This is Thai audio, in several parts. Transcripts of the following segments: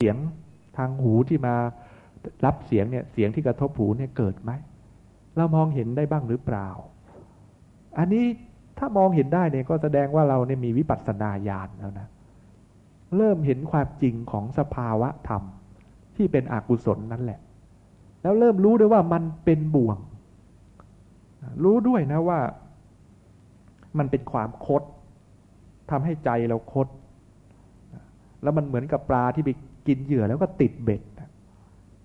เสียงทางหูที่มารับเสียงเนี่ยเสียงที่กระทบหูเนี่ยเกิดไหมเรามองเห็นได้บ้างหรือเปล่า อันนี้ถ้ามองเห็นได้เนี่ยก็แสดงว่าเราเนี่ยมีวิปัสสนาญาณแล้วนะเริ่มเห็นความจริงของสภาวะธรรม ที่เป็นอกุศลนั่นแหละ แล้วเริ่มรู้ด้วยว่ามันเป็นบ่วง รู้ด้วยนะว่า มันเป็นความคดทำให้ใจเราคดแล้วมันเหมือนกับปลาที่ไป กินเหยื่อแล้วก็ติดเบ็ด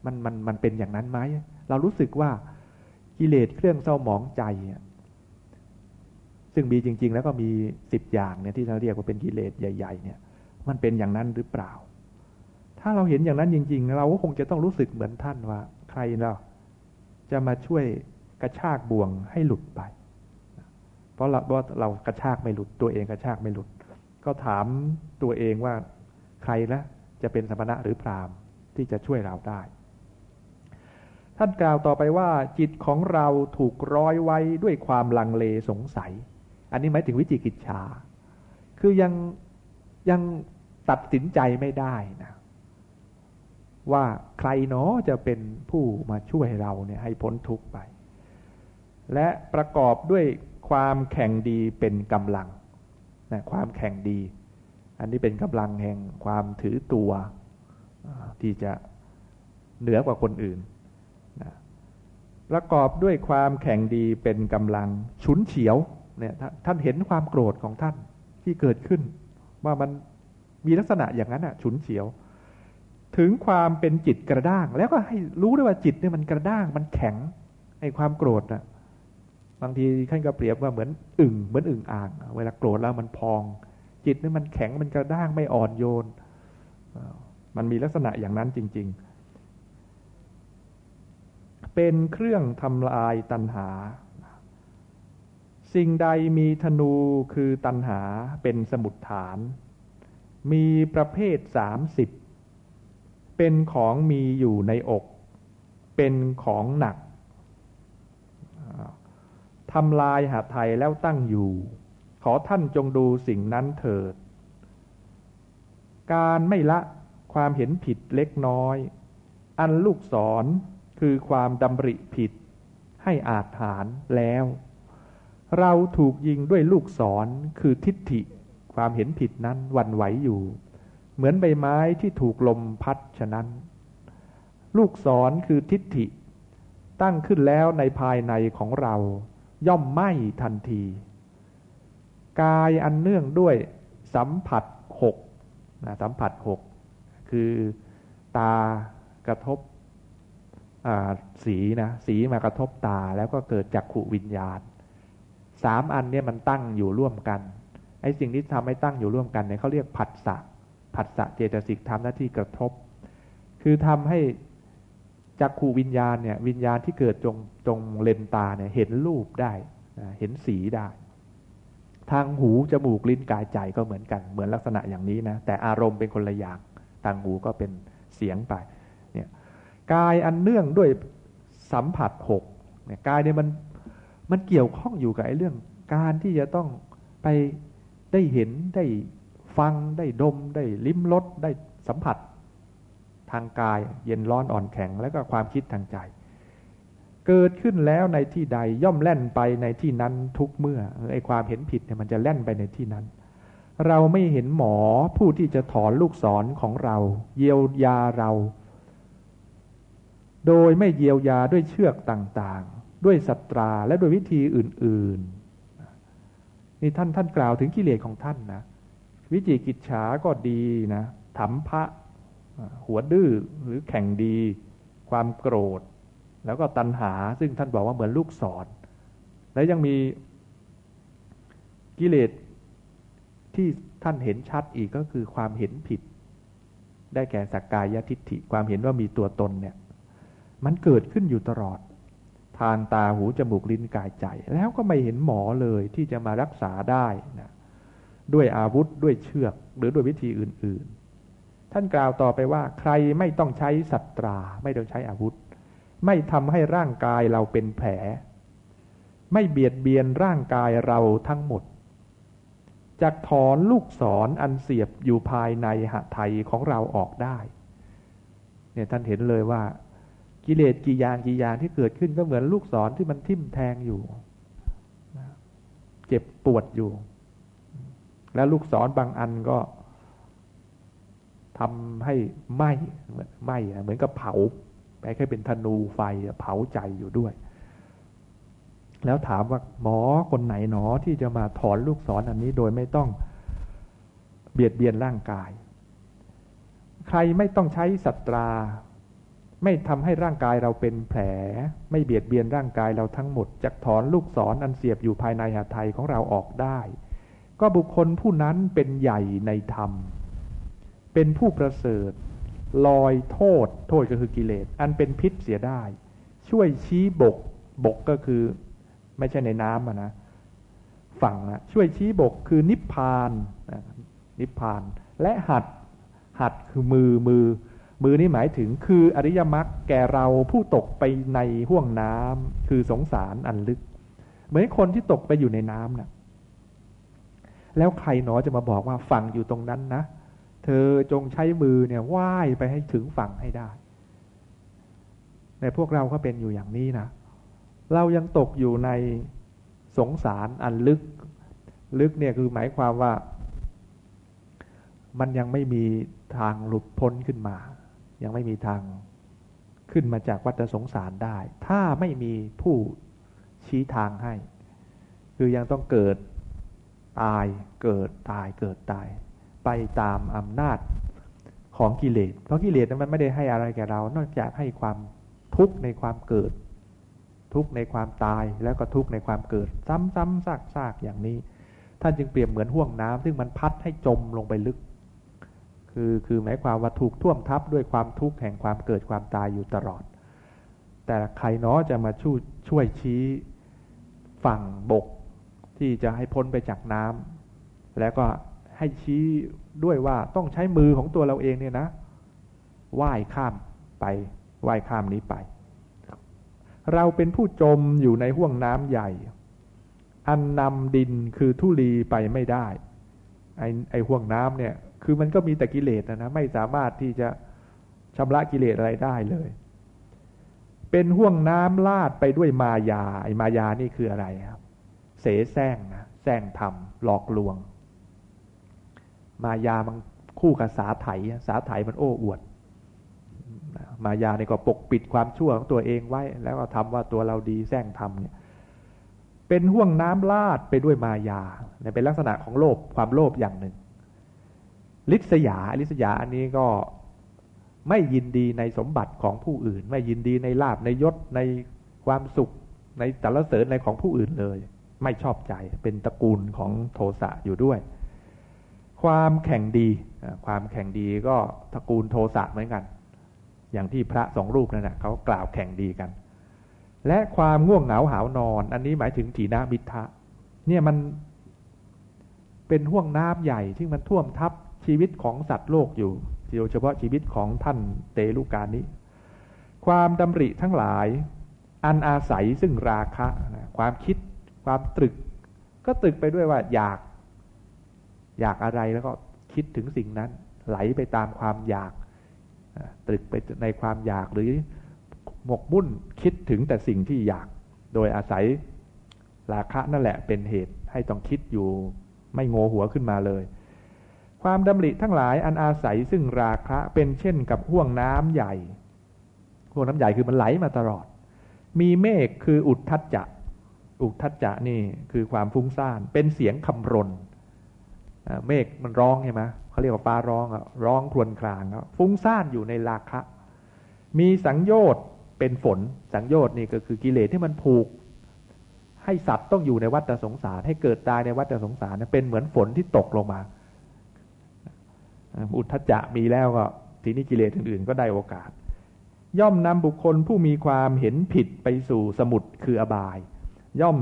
มันมันมันเป็นอย่างนั้นไหมเรารู้สึกว่ากิเลสเครื่องเศร้าหมองใจซึ่งมีจริง ๆ แล้วก็มีสิบอย่างเนี่ยที่เราเรียกว่าเป็นกิเลสใหญ่ ๆ เนี่ย มันเป็นอย่างนั้นหรือเปล่า ถ้าเราเห็นอย่างนั้นจริง ๆ เราก็คงจะต้องรู้สึกเหมือนท่านว่า ใครเราจะมาช่วยกระชากบ่วงให้หลุดไป เพราะเราว่าเรากระชากไม่หลุดตัวเองกระชากไม่หลุด ก็ถามตัวเองว่าใครละ จะเป็นสมณะหรือพรามที่จะช่วยเราได้ ท่านกล่าวต่อไปว่า จิตของเราถูกร้อยไว้ด้วยความลังเลสงสัย อันนี้หมายถึงวิจิกิจชา คือยังยังตัดสินใจไม่ได้นะว่าใครเนาะจะเป็นผู้มาช่วยเราเนี่ยให้พ้นทุกข์ไป และประกอบด้วยความแข่งดีเป็นกำลังนะความแข่งดี อันนี้เป็นกำลังแห่งความถือตัวที่จะเหนือกว่าคนอื่นนะประกอบด้วยความแข่งดีเป็นกำลังฉุนเฉียวเนี่ยท่านเห็นความโกรธของท่านที่เกิดขึ้น ว่ามันมีลักษณะอย่างนั้นอะฉุนเฉียว ถึงความเป็นจิตกระด้าง แล้วก็ให้รู้ด้วยว่าจิตเนี่ยมันกระด้างมันแข็งไอ้ความโกรธอะบางทีท่านก็เปรียบว่าเหมือนอึ่งเหมือนอึ่งอ่าง เวลาโกรธแล้วมันพอง จิตนี่มันแข็งมันกระด้างไม่อ่อนโยน มันมีลักษณะอย่างนั้นจริง ๆ เป็นเครื่องทำลายตัณหา สิ่งใดมีธนูคือตัณหาเป็นสมุดฐาน มีประเภทสามสิบเป็นของมีอยู่ในอก เป็นของหนักทำลายหาไทยแล้วตั้งอยู่ ขอท่านจงดูสิ่งนั้นเถิด การไม่ละความเห็นผิดเล็กน้อย อันลูกศรคือความดำริผิด ให้อาจฐานแล้ว เราถูกยิงด้วยลูกศรคือทิฏฐิ ความเห็นผิดนั้นวันไหวอยู่ เหมือนใบไม้ที่ถูกลมพัดฉะนั้น ลูกศรคือทิฏฐิ ตั้งขึ้นแล้วในภายในของเรา ย่อมไหม้ทันที กายอันเนื่องด้วยสัมผัสหกนะสัมผัสหกคือตากระทบสีนะสีมากระทบตาแล้วก็เกิดจากขูวิญญาณสามอันเนี่ยมันตั้งอยู่ร่วมกันไอ้สิ่งที่ทำให้ตั้งอยู่ร่วมกันเนี่ยเขาเรียกผัสสะผัสสะเจตสิกทำหน้าที่กระทบ คือทำให้จักขูวิญญาณเนี่ยวิญญาณที่เกิดตรงตรงเลนตาเนี่ยเห็นรูปได้เห็นสีได้ ทางหูจมูกลิ้นกายใจก็เหมือนกัน เหมือนลักษณะอย่างนี้นะแต่อารมณ์เป็นคนละอย่างทางหูก็เป็นเสียงไปเนี่ยกายอันเนื่องด้วยสัมผัสหกเนี่ยกายเนี่ยมันมันเกี่ยวข้องอยู่กับไอ้เรื่อง การที่จะต้องไปได้เห็นได้ฟังได้ดมได้ลิ้มรสได้สัมผัส ทางกายเย็นร้อนอ่อนแข็งแล้วก็ความคิดทางใจ เกิดขึ้นแล้วในที่ใดย่อมแล่นไปในที่นั้นทุกเมื่อไอความเห็นผิดเนี่ยมันจะแล่นไปในที่นั้น เราไม่เห็นหมอผู้ที่จะถอนลูกศรของเรา เยียวยาเรา โดยไม่เยียวยาด้วยเชือกต่างๆ ด้วยสัตราและโดยวิธีอื่นๆนี่ท่านท่านกล่าวถึงกิเลสของท่านนะวิจิกิจฉาก็ดีนะถมพระหัวดื้อหรือแข่งดี ความโกรธ แล้วก็ตัณหาซึ่งท่านบอกว่าเหมือนลูกศร แล้วยังมีกิเลสที่ท่านเห็นชัดอีกก็คือความเห็นผิด ได้แก่สักกายทิฏฐิความเห็นว่ามีตัวตนเนี่ยมันเกิดขึ้นอยู่ตลอด ทางตาหูจมูกลิ้นกายใจ แล้วก็ไม่เห็นหมอเลยที่จะมารักษาได้นะด้วยอาวุธด้วยเชือกหรือด้วยวิธีอื่น ๆ ท่านกล่าวต่อไปว่า ใครไม่ต้องใช้สัตรา ไม่ต้องใช้อาวุธ ไม่ทำให้ร่างกายเราเป็นแผล ไม่เบียดเบียนร่างกายเราทั้งหมดจากถอนลูกศรออันเสียบอยู่ภายในหะไทยของเราออกได้ เนี่ยท่านเห็นเลยว่า กิเลสกี่อย่างกี่อย่างที่เกิดขึ้นก็เหมือนลูกศรที่มันทิ่มแทงอยู่ เจ็บปวดอยู่ แล้วลูกศรบางอันก็ทำให้ไหม้ไหม้เหมือนกับเผา ไปแค่เป็นธนูไฟเผาใจอยู่ด้วย แล้วถามว่าหมอคนไหนหนอที่จะมาถอนลูกศรออันนี้โดยไม่ต้องเบียดเบียนร่างกาย ใครไม่ต้องใช้สัตรา ไม่ทำให้ร่างกายเราเป็นแผล ไม่เบียดเบียนร่างกายเราทั้งหมดจะถอนลูกศรออันเสียบอยู่ภายในหาไทยของเราออกได้ ก็บุคคลผู้นั้นเป็นใหญ่ในธรรม เป็นผู้ประเสริฐ ลอยโทษ โทษก็คือกิเลส อันเป็นพิษเสียได้ ช่วยชี้บก บกก็คือ ไม่ใช่ในน้ำนะ ฝั่งนะช่วยชี้บกคือนิพพานนิพพาน และหัด หัดคือมือมือ มือนี่หมายถึงคืออริยมรรคแก่เราผู้ตกไปในห่วงน้ำคือสงสารอันลึก เหมือนคนที่ตกไปอยู่ในน้ำนะ่ะแล้วใครหนอจะมาบอกว่าฝั่งอยู่ตรงนั้นนะ เธอจงใช้มือเนี่ยว่ายไปให้ถึงฝั่งให้ได้ ในพวกเราก็เป็นอยู่อย่างนี้นะ เรายังตกอยู่ในสงสารอันลึก ลึกเนี่ยคือหมายความว่า มันยังไม่มีทางหลุดพ้นขึ้นมา ยังไม่มีทางขึ้นมาจากวัฏสงสารได้ ถ้าไม่มีผู้ชี้ทางให้ คือยังต้องเกิดตายเกิดตายเกิดตาย ไปตามอำนาจของกิเลส เพราะกิเลสนั้นมันไม่ได้ให้อะไรแก่เรา นอกจากให้ความทุกข์ในความเกิด ทุกข์ในความตายแล้วก็ทุกข์ในความเกิด ซ้ำๆซากๆอย่างนี้ ท่านจึงเปรียบเหมือนห่วงน้ำซึ่งมันพัดให้จมลงไปลึก คือคือหมายความว่าถูกท่วมทับด้วยความทุกข์แห่งความเกิดความตายอยู่ตลอด แต่ใครเนาะจะมาช่วยช่วยชี้ฝั่งบกที่จะให้พ้นไปจากน้ำแล้วก็ ให้ชี้ด้วยว่าต้องใช้มือของตัวเราเองเนี่ยนะว่ายข้ามไปว่ายข้ามนี้ไป เราเป็นผู้จมอยู่ในห่วงน้ำใหญ่ อันนำดินคือทุลีไปไม่ได้ ไอไอห่วงน้ำเนี่ย คือมันก็มีแต่กิเลสนะนะไม่สามารถที่จะชำระกิเลสอะไรได้เลย เป็นห่วงน้ำลาดไปด้วยมายา ไอ้มายานี่คืออะไรครับ เสแสร้งนะแสร้งทำหลอกลวง มายามันคู่กับสาไถสาไถมันโอ้อวด มายาเนี่ก็ปกปิดความชั่วของตัวเองไว้ แล้วก็ทำว่าตัวเราดีแสร้งทำเนี่ย เป็นห่วงน้ำลาดไปด้วยมายาเนี่ยเป็นลักษณะของโลภความโลภอย่างหนึ่ง ลิษยาลิษยาอันนี้ก็ไม่ยินดีในสมบัติของผู้อื่น ไม่ยินดีในลาบในยศในความสุขในสรรเสริญในของผู้อื่นเลย ไม่ชอบใจเป็นตระกูลของโทสะอยู่ด้วย ความแข่งดี ความแข่งดีก็ตระกูลโทสะเหมือนกัน อย่างที่พระสองรูปนั่นนะเขากล่าวแข่งดีกัน และความง่วงเหงาหาวนอน อันนี้หมายถึงถีนามิทะเนี่ยมันเป็นห่วงน้ำใหญ่ที่มันท่วมทับชีวิตของสัตว์โลกอยู่โดยเฉพาะชีวิตของท่านเตลูกานี้ ความดำริทั้งหลาย อันอาศัยซึ่งราคะ ความคิด ความตรึก ก็ตรึกไปด้วยว่าอยาก อยากอะไรแล้วก็คิดถึงสิ่งนั้น ไหลไปตามความอยากตรึกไปในความอยากหรือหมกมุ่นคิดถึงแต่สิ่งที่อยาก โดยอาศัยราคะนั่นแหละเป็นเหตุให้ต้องคิดอยู่ไม่โงหัวขึ้นมาเลย ความดำริทั้งหลายอันอาศัยซึ่งราคะเป็นเช่นกับห่วงน้ำใหญ่ห่วงน้ำใหญ่คือมันไหลมาตลอด มีเมฆคืออุทธัจจะ อุทธัจจะนี่คือความฟุ้งซ่าน เป็นเสียงคำรน เมฆมันร้องใช่ไหมเขาเรียกว่าฟ้าร้องอะร้องครวญครางฟุ้งซ่านอยู่ในราคะ มีสังโยชน์เป็นฝนสังโยชน์นี่ก็คือกิเลสที่มันผูก ให้สัตว์ต้องอยู่ในวัฏสงสาร ให้เกิดตายในวัฏสงสารเป็นเหมือนฝนที่ตกลงมา อุทธจะมีแล้วก็ทีนี้กิเลสอื่นๆก็ได้โอกาส ย่อมนำบุคคลผู้มีความเห็นผิดไปสู่สมุทรคืออบาย ย่อม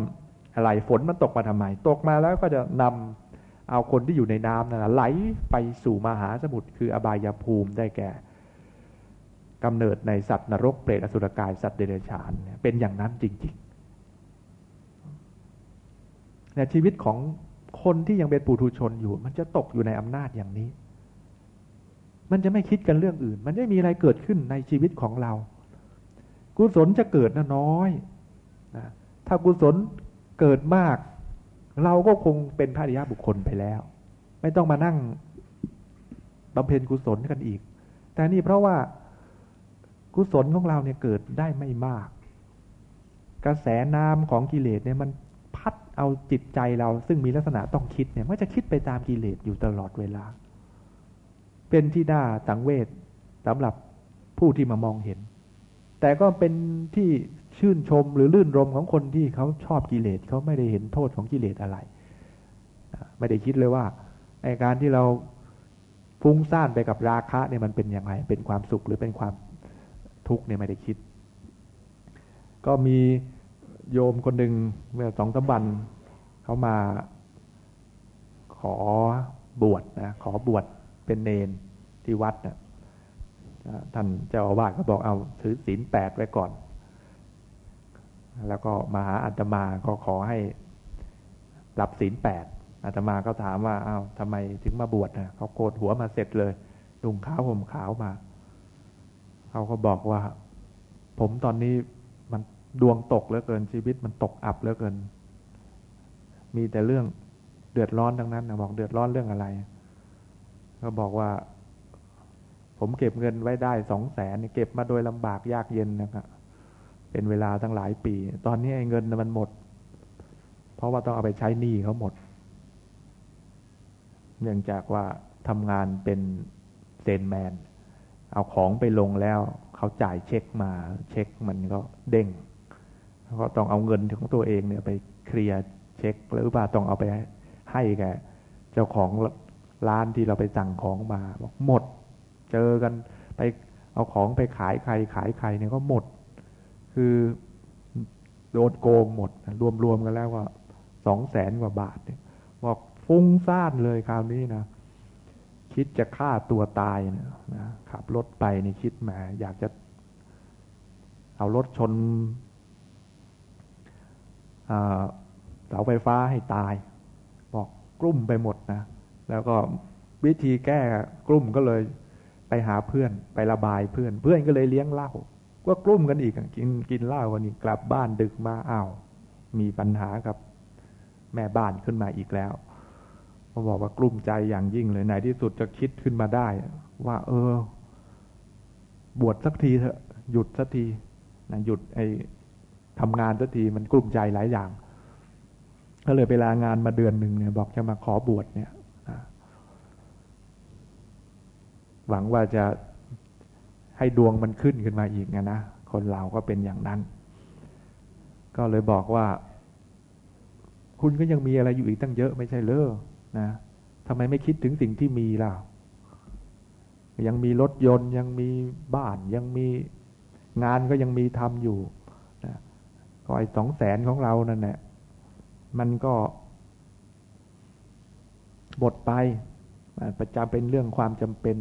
อะไรฝนมันตกมาทำไม ตกมาแล้วก็จะนำ เอาคนที่อยู่ในน้ำนั่นไหลไปสู่มหาสมุทรคืออบายภูมิได้แก่กำเนิดในสัตว์นรกเปรตอสุรกายสัตว์เดรัจฉานเป็นอย่างนั้นจริงๆในชีวิตของคนที่ยังเป็นปุถุชนอยู่ มันจะตกอยู่ในอำนาจอย่างนี้ มันจะไม่คิดกันเรื่องอื่น มันไม่มีอะไรเกิดขึ้นในชีวิตของเรา กุศลจะเกิดนะน้อยนะถ้ากุศลเกิดมาก เราก็คงเป็นพระริยบุคคลไปแล้ว ไม่ต้องมานั่งบำเพ็ญกุศลกันอีก แต่นี่เพราะว่ากุศลของเราเนี่ยเกิดได้ไม่มาก กระแสน้ำของกิเลสเนี่ยมันพัดเอาจิตใจเราซึ่งมีลักษณะต้องคิดเนี่ยมันจะคิดไปตามกิเลสอยู่ตลอดเวลา เป็นที่น่าสังเวชสำหรับผู้ที่มามองเห็น แต่ก็เป็นที่ ชื่นชมหรือลื่นรมของคนที่เขาชอบกิเลสเขาไม่ได้เห็นโทษของกิเลสอะไร ไม่ได้คิดเลยว่าในการที่เราฟุ้งซ่านไปกับราคะเนี่ยมันเป็นยังไง เป็นความสุขหรือเป็นความทุกข์เนี่ยไม่ได้คิด ก็มีโยมคนหนึ่งเมื่อสองสามวันเขามาขอบวชนะขอบวชเป็นเนนที่วัดนะท่านเจ้าอาวาสก็บอกเอาถือศีลแปดไว้ก่อน แล้วก็มาหาอาตมาก็ขอให้รับศีลแปดอาตมาก็ถามว่าอา้าวทำไมถึงมาบวชนะเขาโกดหัวมาเสร็จเลยดุงขาวผมขาวมาเขาก็บอกว่า ผมตอนนี้มันดวงตกเหลือเกินชีวิตมันตกอับเหลือเกิน มีแต่เรื่องเดือดร้อนทั้งนั้นนะบอกเดือดร้อนเรื่องอะไร ก็บอกว่า ผมเก็บเงินไว้ได้สองแสนเก็บมาโดยลำบากยากเย็นนะครับ เป็นเวลาตั้งหลายปี ตอนนี้ไอ้เงินมันหมด เพราะว่าต้องเอาไปใช้หนี้เขาหมด เนื่องจากว่าทำงานเป็นเซนแมน เอาของไปลงแล้ว เขาจ่ายเช็คมา เช็คมันก็เด้งก็ต้องเอาเงินของตัวเองเนี่ยไปเคลียร์เช็คหรือว่าต้องเอาไปให้แกเจ้าของร้านที่เราไปสั่งของมาบอกหมด เจอกันไปเอาของไปขายใครขายใครเนี่ยก็หมด คือโดนโกงหมดรวมๆกันแล้วว่าสองแสนกว่าบาทเนี่ยบอกฟุ้งซ่านเลยคราวนี้นะคิดจะฆ่าตัวตายนะนะขับรถไปนี่คิดแหมอยากจะ เอารถชนเสาไฟฟ้าให้ตาย บอกกลุ่มไปหมดนะแล้วก็วิธีแก้กลุ่มก็เลยไปหาเพื่อนไประบายเพื่อน เพื่อนก็เลยเลี้ยงเหล้า ก็กลุ่มกันอีกกินกินเหล้าวันนี้กลับบ้านดึกมาอ้าวมีปัญหากับแม่บ้านขึ้นมาอีกแล้วเขาบอกว่ากลุ้มใจอย่างยิ่งเลยไหนที่สุดจะคิดขึ้นมาได้ ว่า เออ บวชสักทีเถอะ หยุดสักทีนะหยุดไอ้ทำงานสักทีมันกลุ้มใจหลายอย่าง ก็เลยไปลางานมาเดือนหนึ่งเนี่ย บอกจะมาขอบวชเนี่ยหวังว่าจะ ให้ดวงมันขึ้นขึ้นมาอีกนะนะคนเราก็เป็นอย่างนั้น ก็เลยบอกว่า คุณก็ยังมีอะไรอยู่อีกตั้งเยอะไม่ใช่เลอนะทำไมไม่คิดถึงสิ่งที่มีล่ะยังมีรถยนต์ยังมีบ้านยังมีงานก็ยังมีทำอยู่นะก็ไอ้สองแสนของเรานั่นแหละมันก็หมดไปประจำเป็นเรื่องความจำเป็น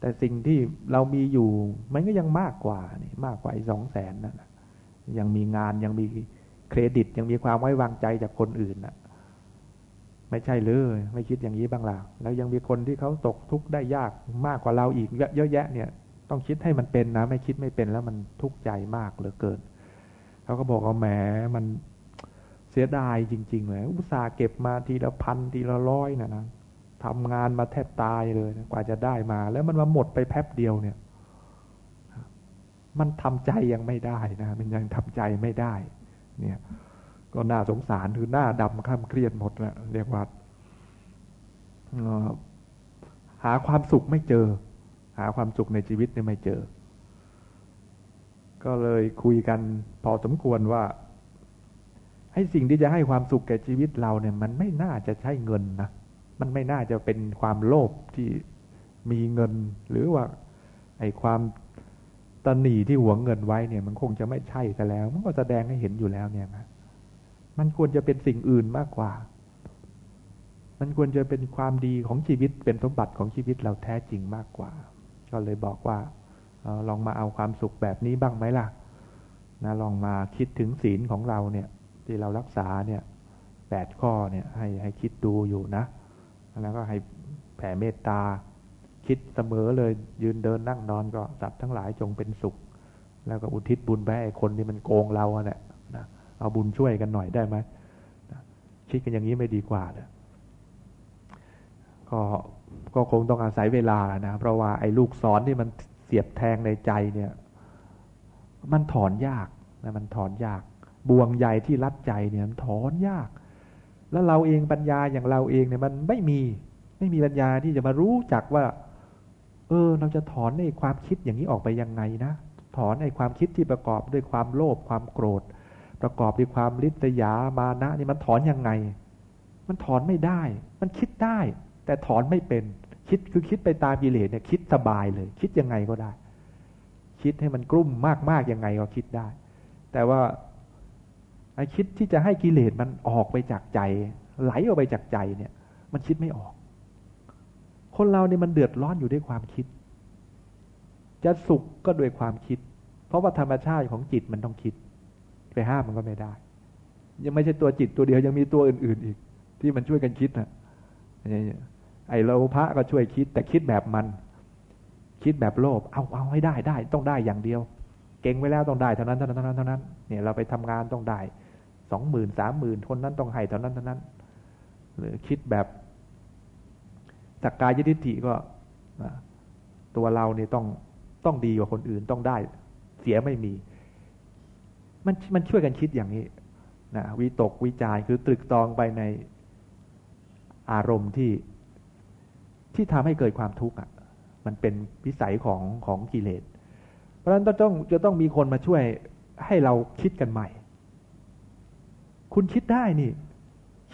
แต่สิ่งที่เรามีอยู่มันก็ยังมากกว่านี่มากกว่าไอ้สองแสนนั่นยังมีงานยังมีเครดิต ยังมีความไว้วางใจจากคนอื่นนะไม่ใช่เลยไม่คิดอย่างนี้บ้างล่ะแล้วยังมีคนที่เขาตกทุกข์ได้ยากมากกว่าเราอีกเยอะแยะเนี่ย ต้องคิดให้มันเป็นนะ ไม่คิดไม่เป็นแล้วมันทุกข์ใจมากเหลือเกินเขาก็บอกว่าแหมมันเสียดายจริงๆเลยอุตส่าห์เก็บมาทีละพันทีละร้อยนะนะ ทำงานมาแทบตายเลย กว่าจะได้มา แล้วมันมาหมดไปแป๊บเดียวเนี่ย มันทำใจยังไม่ได้นะ มันยังทำใจไม่ได้ เนี่ย ก็น่าสงสารคือหน้าดำข้ามเครียดหมดแล้วเรียกว่าหาความสุขไม่เจอ หาความสุขในชีวิตเนี่ยไม่เจอ ก็เลยคุยกันพอสมควรว่าให้สิ่งที่จะให้ความสุขแก่ชีวิตเราเนี่ย มันไม่น่าจะใช่เงินนะ มันไม่น่าจะเป็นความโลภที่มีเงิน หรือว่าไอ้ความตนีที่หวงเงินไว้เนี่ยมันคงจะไม่ใช่แต่แล้ว มันก็แสดงให้เห็นอยู่แล้วเนี่ยนะมันควรจะเป็นสิ่งอื่นมากกว่า มันควรจะเป็นความดีของชีวิตเป็นสมบัติของชีวิตเราแท้จริงมากกว่า ก็เลยบอกว่าลองมาเอาความสุขแบบนี้บ้างไหมล่ะนะลองมาคิดถึงศีลของเราเนี่ย ที่เรารักษาเนี่ยแปดข้อเนี่ยให้ให้คิดดูอยู่นะ แล้วก็ให้แผ่เมตตา คิดเสมอเลยยืนเดินนั่งนอนก็สัตว์ทั้งหลายจงเป็นสุข แล้วก็อุทิศบุญไปให้คนที่มันโกงเราเนี่ยนะเอาบุญช่วยกันหน่อยได้ไหมคิดกันอย่างนี้ไม่ดีกว่าเลยก็ก็คงต้องอาศัยเวลานะ เพราะว่าไอ้ลูกศรที่มันเสียบแทงในใจเนี่ย มันถอนยากนะมันถอนยาก บ่วงใหญ่ที่รัดใจเนี่ยมันถอนยาก แล้วเราเองปัญญาอย่างเราเองเนี่ยมันไม่มีไม่มีปัญญาที่จะมารู้จักว่า เออ เราจะถอนในความคิดอย่างนี้ออกไปยังไงนะถอนในความคิดที่ประกอบด้วยความโลภความโกรธ ประกอบด้วยความริษยามานะนี่มันถอนยังไง มันถอนไม่ได้ มันคิดได้ แต่ถอนไม่เป็นคิดคือคิดไปตามกิเลสเนี่ยคิดสบายเลย คิดยังไงก็ได้ คิดให้มันกลุ่มมากๆยังไงก็คิดได้ แต่ว่า คิดที่จะให้กิเลสมันออกไปจากใจ ไหลออกไปจากใจเนี่ย มันคิดไม่ออก คนเราเนี่ยมันเดือดร้อนอยู่ด้วยความคิด จะสุขก็ด้วยความคิด เพราะว่าธรรมชาติของจิตมันต้องคิด ไปห้ามมันก็ไม่ได้ ยังไม่ใช่ตัวจิตตัวเดียวยังมีตัวอื่น ๆ อีก ที่มันช่วยกันคิดนะไอ้โลภะก็ช่วยคิด แต่คิดแบบมัน คิดแบบโลภเอาเอาให้ได้ได้ ต้องได้อย่างเดียว เก่งไว้แล้วต้องได้เท่านั้นเท่านั้นเท่านั้นเท่านั้นเนี่ยเราไปทำงานต้องได้ สองหมื่นสามหมื่นคนนั้นต้องให้เท่านั้นเท่านั้น หรือคิดแบบสักกายยิทธิก็ตัวเราเนี่ยต้องต้องดีกว่าคนอื่นต้องได้ เสียไม่มี มันมันช่วยกันคิดอย่างนี้นะวิตกวิจารคือตรึกตองไปในอารมณ์ที่ที่ทำให้เกิดความทุกข์อะ มันเป็นวิสัยของของกิเลส เพราะฉะนั้นต้องจะต้องมีคนมาช่วยให้เราคิดกันใหม่ คุณคิดได้นี่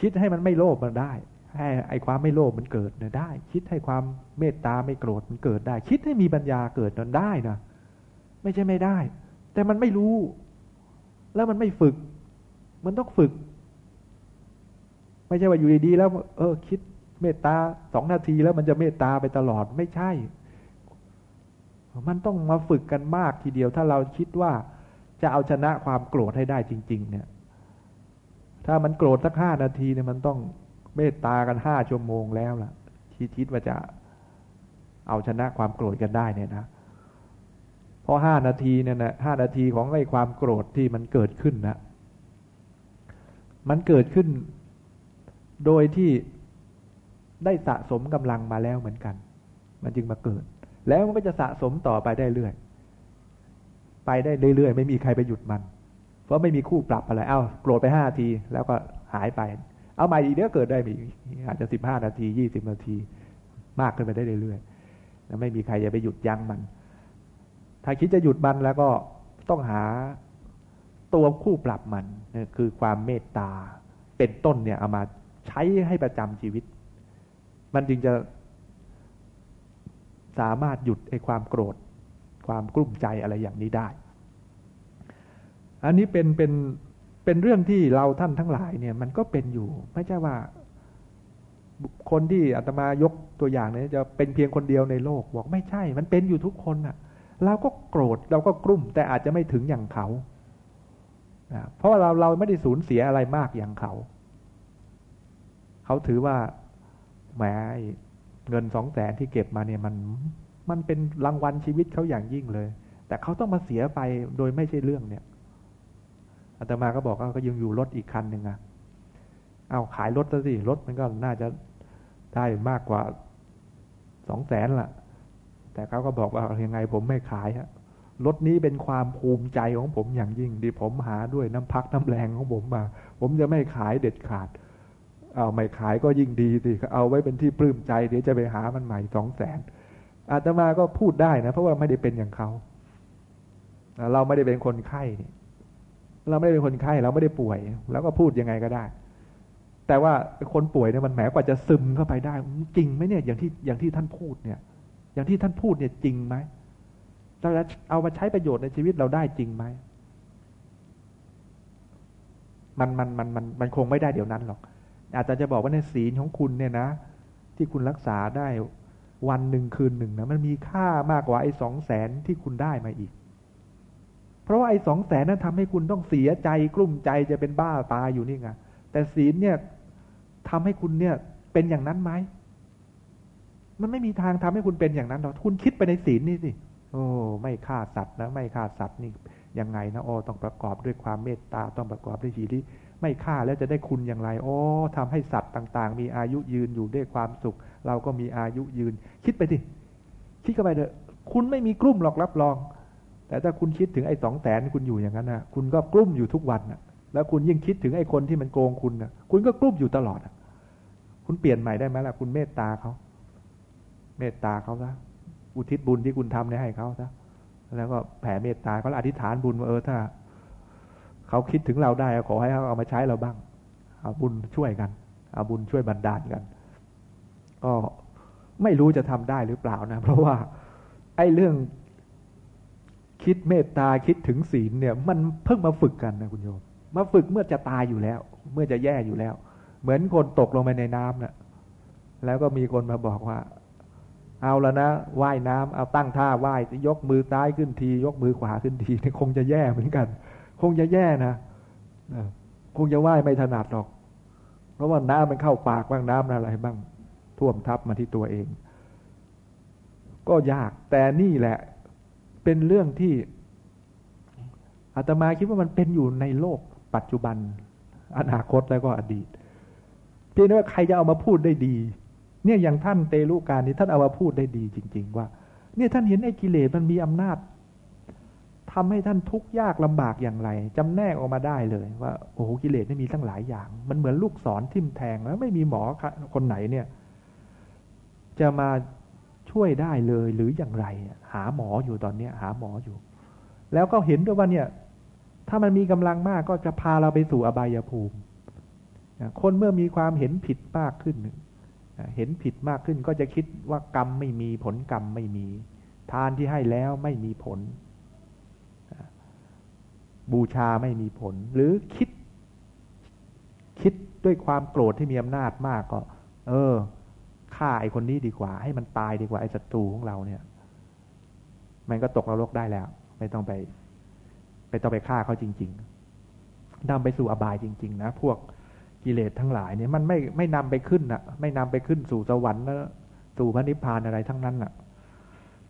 คิดให้มันไม่โลภมันได้ ให้ไอความไม่โลภมันเกิดเนี่ยได้ คิดให้ความเมตตาไม่โกรธมันเกิดได้ คิดให้มีปัญญาเกิดนันได้นะไม่ใช่ไม่ได้ แต่มันไม่รู้ แล้วมันไม่ฝึก มันต้องฝึก ไม่ใช่ว่าอยู่ดีๆแล้ว เออ คิดเมตตาสองนาทีแล้วมันจะเมตตาไปตลอดไม่ใช่ มันต้องมาฝึกกันมากทีเดียว ถ้าเราคิดว่าจะเอาชนะความโกรธให้ได้จริง ๆ เนี่ย ถ้ามันโกรธสักห้านาทีเนี่ยมันต้องเมตตากันห้าชั่วโมงแล้วล่ะที่คิดว่าจะเอาชนะความโกรธกันได้เนี่ยนะเพราะห้านาทีเนี่ยนะห้านาทีของไอ้ความโกรธที่มันเกิดขึ้นนะมันเกิดขึ้น โดยที่ได้สะสมกำลังมาแล้วเหมือนกัน มันจึงมาเกิด แล้วมันก็จะสะสมต่อไปได้เรื่อย ไปได้เรื่อยๆ ไม่มีใครไปหยุดมัน เพราะไม่มีคู่ปรับอะไร เอ้าโกรธไปห้าที แล้วก็หายไป เอาใหม่อีกเดี๋ยวเกิดได้อีกอาจจะสิบห้านาทียี่สิบนาที มากขึ้นไปได้เรื่อยๆแล้วไม่มีใครจะไปหยุดยั้งมัน ถ้าคิดจะหยุดมันแล้วก็ต้องหาตัวคู่ปรับมันคือความเมตตาเป็นต้นเนี่ยเอามาใช้ให้ประจำชีวิต มันจึงจะสามารถหยุดไอ้ความโกรธ ความกลุ้มใจอะไรอย่างนี้ได้ อันนี้เป็นเป็นเป็นเรื่องที่เราท่านทั้งหลายเนี่ย มันก็เป็นอยู่ไม่ใช่ว่าคนที่อาตมายกตัวอย่างเนี่ยจะเป็นเพียงคนเดียวในโลก บอกไม่ใช่ มันเป็นอยู่ทุกคนอะ่ะ เราก็โกรธเราก็กลุ่มแต่อาจจะไม่ถึงอย่างเขาเพราะว่าเราเราไม่ได้สูญเสียอะไรมากอย่างเขา เขาถือว่าแหมเงินสองแสนที่เก็บมาเนี่ยมันมันเป็นรางวัลชีวิตเขาอย่างยิ่งเลย แต่เขาต้องมาเสียไปโดยไม่ใช่เรื่องเนี่ย อาตมาก็บอกว่าก็ยังอยู่รถอีกคันหนึ่งอะเอาขายรถซะสิรถมันก็น่าจะได้มากกว่าสองแสนละแต่เขาก็บอกว่ายังไงผมไม่ขายฮะรถนี้เป็นความภูมิใจของผมอย่างยิ่งที่ผมหาด้วยน้ำพักน้ำแรงของผมมา ผมจะไม่ขายเด็ดขาด เอาไม่ขายก็ยิ่งดีสิเอาไว้เป็นที่ปลื้มใจเดี๋ยวจะไปหามันใหม่สองแสนอาตมาก็พูดได้นะ เพราะว่าไม่ได้เป็นอย่างเขาเราไม่ได้เป็นคนไข้เนี่ย เราไม่ได้เป็นคนไข้เราไม่ได้ป่วย แล้วก็พูดยังไงก็ได้ แต่ว่าคนป่วยเนี่ยมันแหมกว่าจะซึมเข้าไปได้จริงไหมเนี่ยอย่างที่อย่างที่ท่านพูดเนี่ย อย่างที่ท่านพูดเนี่ยจริงไหมเราจะเอามาใช้ประโยชน์ในชีวิตเราได้จริงไหมมันมันมันมันมันคงไม่ได้เดี๋ยวนั้นหรอก อาจารย์จะบอกว่าในศีลของคุณเนี่ยนะ ที่คุณรักษาได้วันหนึ่งคืนหนึ่งนะมันมีค่ามากกว่าไอ้สองแสนที่คุณได้มาอีก เพราะว่าไอ้สองแสนนั้นทำให้คุณต้องเสียใจกลุ้มใจจะเป็นบ้าตายอยู่นี่ไงแต่ศีลเนี่ยทำให้คุณเนี่ยเป็นอย่างนั้นไหมมันไม่มีทางทำให้คุณเป็นอย่างนั้นหรอกคุณคิดไปในศีลนี่สิโอ้ไม่ฆ่าสัตว์นะไม่ฆ่าสัตว์นี่ยังไงนะโอ้ต้องประกอบด้วยความเมตตาต้องประกอบด้วยศีลไม่ฆ่าแล้วจะได้คุณอย่างไร โอ้ทำให้สัตว์ต่าง ๆ มีอายุยืนอยู่ด้วยความสุข เราก็มีอายุยืน คิดไปดิคิดเข้าไปเถอะคุณไม่มีกลุ่มหรอกรับรอง แต่ถ้าคุณคิดถึงไอ้สองแสนคุณอยู่อย่างนั้นนะคุณก็กลุ่มอยู่ทุกวันนะแล้วคุณยิ่งคิดถึงไอ้คนที่มันโกงคุณนะคุณก็กลุ่มอยู่ตลอดคุณเปลี่ยนใหม่ได้ไหมล่ะ คุณเมตตาเขา เมตตาเขาซะอุทิศบุญที่คุณทำเนี่ยให้เขาซะแล้วก็แผ่เมตตาเขาอธิษฐานบุญว่าเออถ้าเขาคิดถึงเราได้ขอให้เขาเอามาใช้เราบ้าง เอาบุญช่วยกัน เอาบุญช่วยบันดาลกัน ก็ไม่รู้จะทำได้หรือเปล่านะ เพราะว่า ไอ้เรื่อง คิดเมตตาคิดถึงศีลเนี่ย มันเพิ่งมาฝึกกันนะคุณโยม มาฝึกเมื่อจะตายอยู่แล้ว เมื่อจะแย่อยู่แล้ว เหมือนคนตกลงไปในน้ำนะ่ะแล้วก็มีคนมาบอกว่า เอาแล้วนะว่ายน้ำเอาตั้งท่าว่ายยกมือซ้ายขึ้นที ยกมือขวาขึ้นทีคงจะแย่เหมือนกัน คงจะแย่นะคงจะว่ายไม่ถนัดหรอก เพราะว่าน้ำมันเข้าปากบ้างน้ำอะไรบ้างท่วมทับมาที่ตัวเอง ก็ยากแต่นี่แหละ เป็นเรื่องที่อาตมาคิดว่ามันเป็นอยู่ในโลกปัจจุบัน อนาคตแล้วก็อดีตเพียงแต่ว่าใครจะเอามาพูดได้ดี เนี่ยอย่างท่านเตลูการนี่ท่านเอามาพูดได้ดีจริง ๆ ว่า เนี่ยท่านเห็นไอ้กิเลสมันมีอำนาจทำให้ท่านทุกข์ยากลำบากอย่างไรจำแนกออกมาได้เลยว่าโอ้โหกิเลสนี่มีตั้งหลายอย่าง มันเหมือนลูกศรทิ่มแทงแล้วไม่มีหมอคนไหนเนี่ย จะมา ช่วยได้เลยหรืออย่างไร หาหมออยู่ตอนนี้หาหมออยู่ แล้วก็เห็นด้วยว่าเนี่ย ถ้ามันมีกำลังมากก็จะพาเราไปสู่อบายภูมิคนเมื่อมีความเห็นผิดมากขึ้น เห็นผิดมากขึ้นก็จะคิดว่ากรรมไม่มีผลกรรมไม่มี ทานที่ให้แล้วไม่มีผล บูชาไม่มีผล หรือคิด คิดด้วยความโกรธที่มีอำนาจมากก็ เออ ฆ่าไอ้คนนี้ดีกว่า ให้มันตายดีกว่าไอ้ศัตรูของเราเนี่ย มันก็ตกนรกได้แล้ว ไม่ต้องไปไม่ต้องไปฆ่าเขาจริง ๆนำไปสู่อบายจริง ๆ นะพวกกิเลสทั้งหลายเนี่ยมันไม่ไม่นำไปขึ้นอนะไม่นำไปขึ้นสู่สวรรค์นะสู่พระนิพพานอะไรทั้งนั้นน่ะ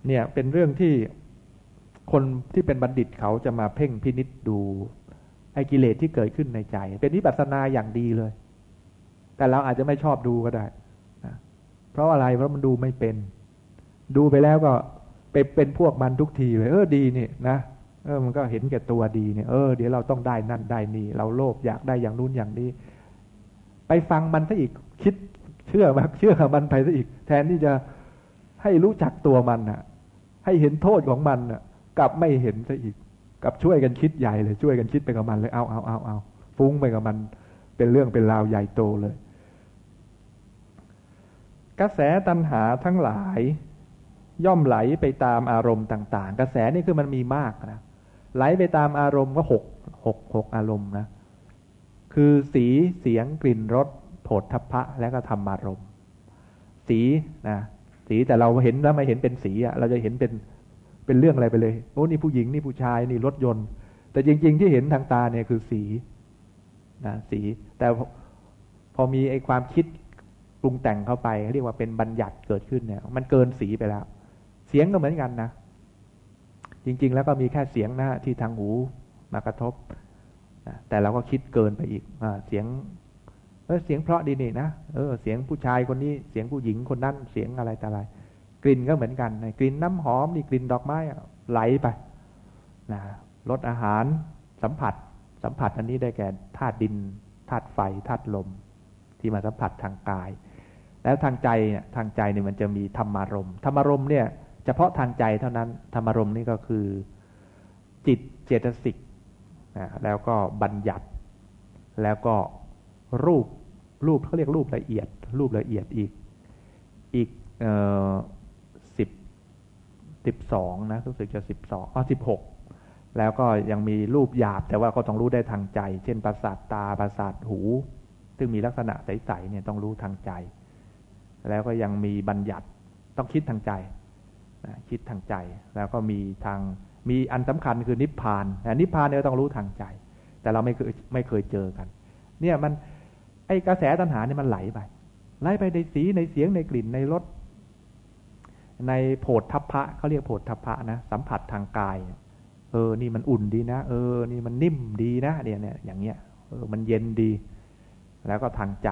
เนี่ยเป็นเรื่องที่คนที่เป็นบัณฑิตเขาจะมาเพ่งพินิษดูไอ้กิเลสที่เกิดขึ้นในใจ เป็นวิปัสสนาอย่างดีเลย แต่เราอาจจะไม่ชอบดูก็ได้ เพราะอะไรเพราะมันดูไม่เป็น ดูไปแล้วก็ไปเป็นพวกมันทุกทีเลยเออดีนี่นะเออมันก็เห็นแก่ตัวดีเนี่ยเออเดี๋ยวเราต้องได้นั่นได้นี่ เราโลภอยากได้อย่างนู้นอย่างนี้ ไปฟังมันซะอีกคิดเชื่อแบบเชื่อมันไปซะอีก แทนที่จะให้รู้จักตัวมันน่ะ ให้เห็นโทษของมันน่ะ กลับไม่เห็นซะอีกกับช่วยกันคิดใหญ่เลยช่วยกันคิดไปกับมันเลยเอาเอาเอาเอาฟุ้งไปกับมัน เป็นเรื่องเป็นราวใหญ่โตเลย กระแสตัณหาทั้งหลาย ย่อมไหลไปตามอารมณ์ต่าง ๆ กระแสนี่คือมันมีมากนะไหลไปตามอารมณ์ก็หกหกหกอารมณ์นะคือสีเสียงกลิ่นรสโผฏฐัพพะและก็ธรรมารมณ์ สีนะสีแต่เราเห็นแล้วไม่เห็นเป็นสีอะเราจะเห็นเป็นเป็นเรื่องอะไรไปเลยโอ้นี่ผู้หญิงนี่ผู้ชายนี่รถยนต์ แต่จริง ๆ ที่เห็นทางตาเนี่ยคือสีนะสี แต่พอมีไอ้ความคิด รุงแต่งเข้าไป เรียกว่าเป็นบัญญัติเกิดขึ้นเนี่ย มันเกินสีไปแล้ว เสียงก็เหมือนกันนะ จริง ๆ แล้วก็มีแค่เสียงนะที่ทางหูมากระทบนะแต่เราก็คิดเกินไปอีกอเสียงเออเสียงเพราะดีนี่นะเออเสียงผู้ชายคนนี้เสียงผู้หญิงคนนั้นเสียงอะไรแต่อะไร กลิ่นก็เหมือนกันกลิ่นน้ำหอมนี่กลิ่นดอกไม้ไหลไปนะรสอาหารสัมผัส สัมผัสอันนี้ได้แก่ธาตุดินธาตุไฟธาตุลม ที่มาสัมผัสทางกาย แล้วทางใจเนี่ยทางใจเนี่ยมันจะมีธรรมารมธรรมารมเนี่ยเฉพาะทางใจเท่านั้นธรรมารมนี่ก็คือจิตเจตสิกนะแล้วก็บัญญัติ แล้วก็รูปรูปเขาเรียกรูปละเอียด รูปละเอียดอีกอีกสิบสองนะรู้สึกจะสิบสองอ๋อสิบหกแล้วก็ยังมีรูปหยาบ แต่ว่าก็ต้องรู้ได้ทางใจ เช่นประสาทตาประสาทหู ซึ่งมีลักษณะใสๆเนี่ยต้องรู้ทางใจ แล้วก็ยังมีบัญญัติต้องคิดทางใจนะคิดทางใจ แล้วก็มีทางมีอันสำคัญคือนิพพานนิพพานเนี่ยต้องรู้ทางใจ แต่เราไม่เคยไม่เคยเจอกัน เนี่ยมันไอกระแสตัณหาเนี่ยมันไหลไปไหลไปในสีในเสียงในกลิ่นในรสในโผฏทัพพะเขาเรียกโผฏทัพพะนะสัมผัสทางกาย เออ นี่มันอุ่นดีนะ เออ นี่มันนิ่มดีนะเนี่ยเนี่ยอย่างเงี้ยเออมันเย็นดี แล้วก็ทางใจ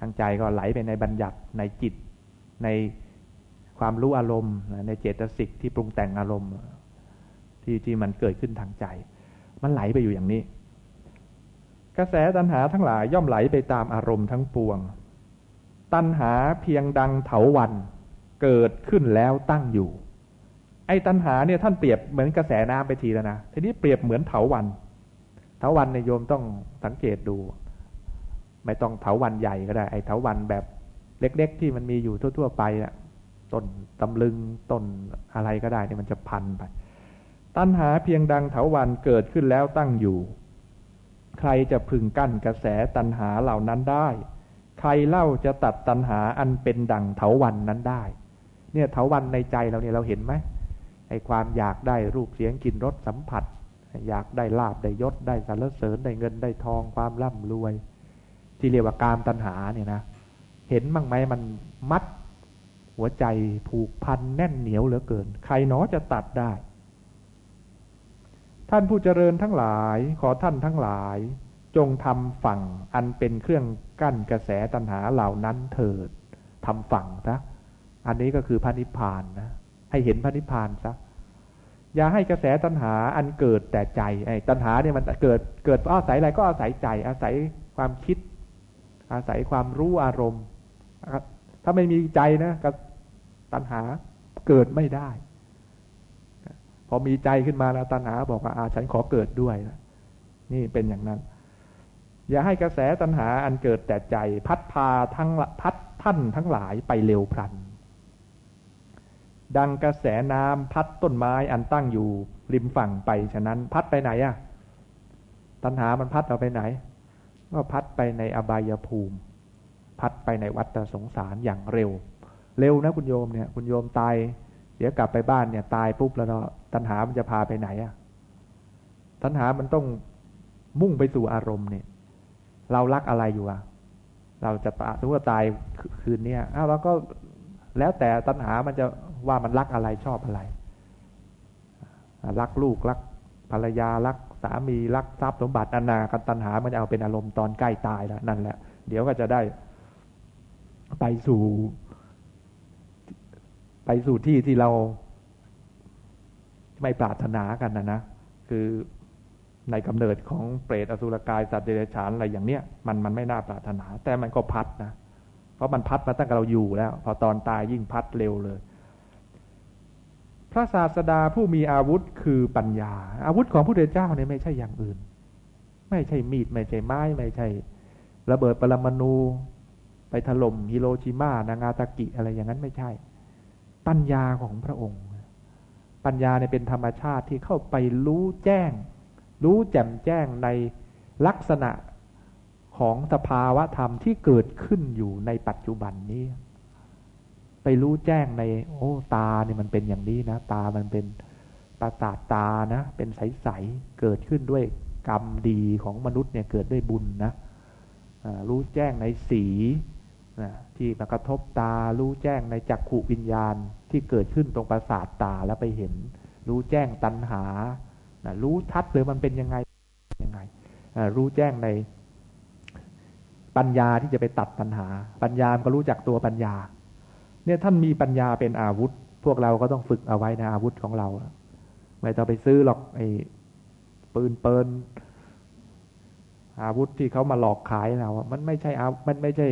ทางใจก็ไหลไปในบัญญัติในจิต ในความรู้อารมณ์ ในเจตสิกที่ปรุงแต่งอารมณ์ ที่ที่มันเกิดขึ้นทางใจ มันไหลไปอยู่อย่างนี้ กระแสตัณหาทั้งหลายย่อมไหลไปตามอารมณ์ทั้งปวง ตัณหาเพียงดังเถาวันเกิดขึ้นแล้วตั้งอยู่ ไอ้ตัณหาเนี่ยท่านเปรียบเหมือนกระแสน้ำไปทีแล้วนะทีนี้เปรียบเหมือนเถาวันเถาวันในโยมต้องสังเกตดู ไม่ต้องเถาวันใหญ่ก็ได้ ไอ้เถาวันแบบเล็ก ๆ ที่มันมีอยู่ทั่ว ๆ ไปอะต้นตำลึงต้นอะไรก็ได้เนี่ยมันจะพันไป ตัณหาเพียงดังเถาวันเกิดขึ้นแล้วตั้งอยู่ ใครจะพึงกั้นกระแสตัณหาเหล่านั้นได้ ใครเล่าจะตัดตัณหาอันเป็นดังเถาวันนั้นได้ เนี่ยเถาวันในใจเราเนี่ยเราเห็นไหมไอ้ความอยากได้รูปเสียงกลิ่นรสสัมผัส อยากได้ลาบได้ยศได้สรรเสริญได้เงินได้ทองความร่ำรวย ที่เรียกว่าการตัณหาเนี่ยนะเห็นบ้างไหมมันมัดหัวใจผูกพันแน่นเหนียวเหลือเกิน ใครหนอจะตัดได้ ท่านผู้เจริญทั้งหลายขอท่านทั้งหลาย จงทำฝั่งอันเป็นเครื่องกั้นกระแสตัณหาเหล่านั้นเถิดทำฝั่งนะอันนี้ก็คือพระนิพพานนะ ให้เห็นพระนิพพานซะอย่าให้กระแสตัณหาอันเกิดแต่ใจไอ้ตัณหาเนี่ยมันเกิดเกิดอาศัยอะไรก็อาศัยใจ อาศัยความคิด อาศัยความรู้อารมณ์ ถ้าไม่มีใจนะก็ตัณหาเกิดไม่ได้ พอมีใจขึ้นมาแล้วตัณหาบอกว่าอาฉันขอเกิดด้วยนะนี่เป็นอย่างนั้น อย่าให้กระแสตัณหาอันเกิดแต่ใจ พัดพาทั้งพัดท่านทั้งหลายไปเร็วพลัน ดังกระแสน้ำพัดต้นไม้อันตั้งอยู่ริมฝั่งไปฉะนั้น พัดไปไหนอะตัณหามันพัดเราไปไหน ก็พัดไปในอบายภูมิ พัดไปในวัฏสงสารอย่างเร็ว เร็วนะคุณโยมเนี่ย คุณโยมตาย เดี๋ยวกลับไปบ้านเนี่ย ตายปุ๊บแล้วเนาะตัณหามันจะพาไปไหนอะตัณหามันต้องมุ่งไปสู่อารมณ์เนี่ย เรารักอะไรอยู่อะเราจะตายสมมติว่าตายคืนนี้อ้าวเราก็แล้วแต่ตัณหามันจะว่ามันรักอะไรชอบอะไรรักลูกรักภรรยารัก สามีรักทรัพย์สมบัติอนาคตตัณหา มันเอาเป็นอารมณ์ตอนใกล้ตายแล้วนั่นแหละ เดี๋ยวก็จะได้ไปสู่ ไปสู่ที่ที่เราไม่ปรารถนากันนะนะคือในกำเนิดของเปรตอสุรกายสัตว์เดรัจฉานอะไรอย่างเนี้ยมันมันไม่น่าปรารถนา แต่มันก็พัดนะ เพราะมันพัดมาตั้งแต่เราอยู่แล้ว พอตอนตายยิ่งพัดเร็วเลย พระศาสดาผู้มีอาวุธคือปัญญา อาวุธของพระพุทธเจ้าเนี่ยไม่ใช่อย่างอื่น ไม่ใช่มีด ไม่ใช่ไม้ ไม่ใช่ ระเบิดปรมาณูไปถล่มฮิโรชิมานางาตากิอะไรอย่างนั้นไม่ใช่ ปัญญาของพระองค์ ปัญญาเนี่ยเป็นธรรมชาติที่เข้าไปรู้แจ้ง รู้แจ่มแจ้งในลักษณะของสภาวะธรรมที่เกิดขึ้นอยู่ในปัจจุบันนี้ ไปรู้แจ้งใน โอ้ ตาเนี่ยมันเป็นอย่างนี้นะ ตามันเป็นประสาทตานะ เป็นใสๆเกิดขึ้นด้วยกรรมดีของมนุษย์เนี่ยเกิดด้วยบุญนะรู้แจ้งในสีนะที่มากระทบตา รู้แจ้งในจักขุวิญญาณที่เกิดขึ้นตรงประสาทตาแล้วไปเห็น รู้แจ้งตัณหานะรู้ชัดเลยมันเป็นยังไงยังไงรู้แจ้งในปัญญาที่จะไปตัดปัญหา ปัญญาก็รู้จักตัวปัญญา เนี่ยท่านมีปัญญาเป็นอาวุธ พวกเราก็ต้องฝึกเอาไว้ในอาวุธของเราไม่ต้องไปซื้อหรอกไอ้ปืนเปิลอาวุธที่เขามาหลอกขายเรามันไม่ใช่อามันไม่ใช่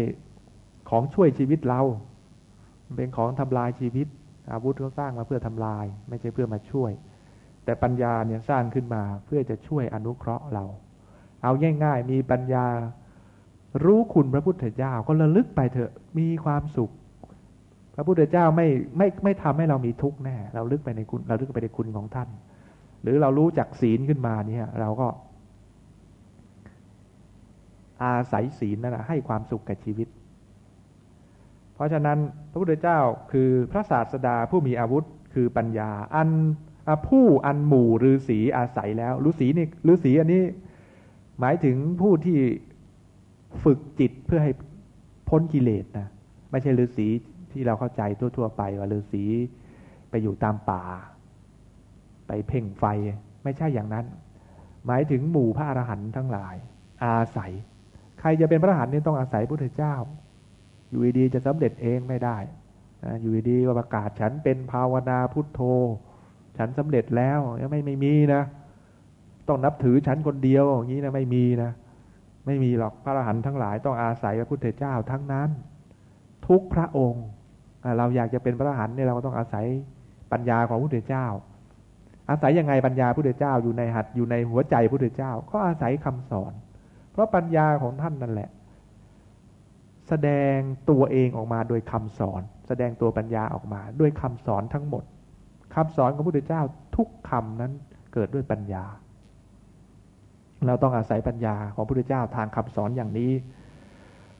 ของช่วยชีวิตเรา มันเป็นของทำลายชีวิต อาวุธเขาสร้างมาเพื่อทำลาย ไม่ใช่เพื่อมาช่วย แต่ปัญญาเนี่ยสร้างขึ้นมาเพื่อจะช่วยอนุเคราะห์เรา เอาง่ายๆมีปัญญา รู้คุณพระพุทธเจ้าก็ระลึกไปเถอะมีความสุข พระพุทธเจ้าไม่ไม่ไม่ทำให้เรามีทุกข์แน่ เราลึกไปในคุณเราลึกไปในคุณของท่าน หรือเรารู้จักศีลขึ้นมาเนี่ย เราก็ อาศัยศีลนั่นแหละให้ความสุขแก่ชีวิต เพราะฉะนั้นพระพุทธเจ้าคือพระศาสดาผู้มีอาวุธคือปัญญา อันผู้อันหมู่ฤาษีอาศัยแล้วฤาษีนี่ฤาษีอันนี้ หมายถึงผู้ที่ฝึกจิตเพื่อให้พ้นกิเลสนะไม่ใช่ฤาษี ที่เราเข้าใจทั่ว ๆ ไปว่าฤาษีไปอยู่ตามป่า ไปเพ่งไฟไม่ใช่อย่างนั้น หมายถึงหมู่พระอรหันต์ทั้งหลาย อาศัย ใครจะเป็นพระอรหันต์นี่ต้องอาศัยพระพุทธเจ้า อยู่ดีจะสำเร็จเองไม่ได้นะอยู่ดีก็ประกาศฉันเป็นภาวนาพุทโธ ฉันสำเร็จแล้วไม่ไม่มีนะ ต้องนับถือฉันคนเดียวอย่างนี้นะไม่มีนะไม่มีหรอกพระอรหันต์ทั้งหลายต้องอาศัยพระพุทธเจ้าทั้งนั้น ทุกพระองค์ เราอยากจะเป็นพระอรหันต์เนี่ยเราก็ต้องอาศัยปัญญาของพระพุทธเจ้า อาศัยยังไงปัญญาพระพุทธเจ้าอยู่ในหัดอยู่ในหัวใจพระพุทธเจ้า ก็อาศัยคำสอน เพราะปัญญาของท่านนั่นแหละ แสดงตัวเองออกมาโดยคำสอน แสดงตัวปัญญาออกมาด้วยคำสอนทั้งหมดคำสอนของพระพุทธเจ้าทุกคำนั้นเกิดด้วยปัญญา เราต้องอาศัยปัญญาของพระพุทธเจ้าทางคำสอนอย่างนี้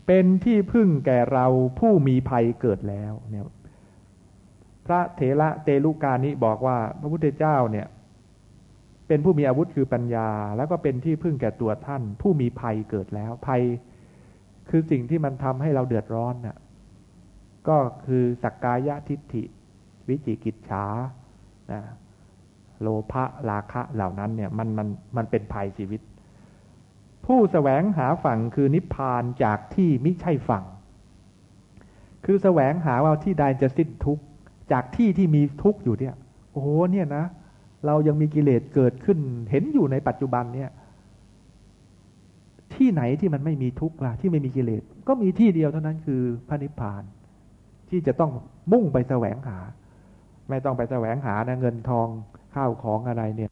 เป็นที่พึ่งแก่เราผู้มีภัยเกิดแล้วเนี่ยพระเถระเตลุกานิบอกว่าพระพุทธเจ้าเนี่ย เป็นผู้มีอาวุธคือปัญญา แล้วก็เป็นที่พึ่งแก่ตัวท่าน ผู้มีภัยเกิดแล้วภัย คือสิ่งที่มันทำให้เราเดือดร้อนน่ะก็คือสักกายะทิฏฐิ วิจิกิจฉานะโลภะราคะเหล่านั้นเนี่ยมันมันมันเป็นภัยชีวิต ผู้สแสวงหาฝั่งคือนิพพานจากที่มิใช่ฝั่ง คือแสวงหาว่าที่ใดจะสิ้นทุกข์จากที่ที่มีทุกข์อยู่เนี่ย โอ้โหเนี่ยนะ เรายังมีกิเลสเกิดขึ้น เห็นอยู่ในปัจจุบันเนี่ย ที่ไหนที่มันไม่มีทุกข์ล่ะ ที่ไม่มีกิเลส ก็มีที่เดียวเท่านั้นคือพระนิพพาน ที่จะต้องมุ่งไปแสวงหา ไม่ต้องไปแสวงหานะเงินทองข้าวของอะไรเนี่ย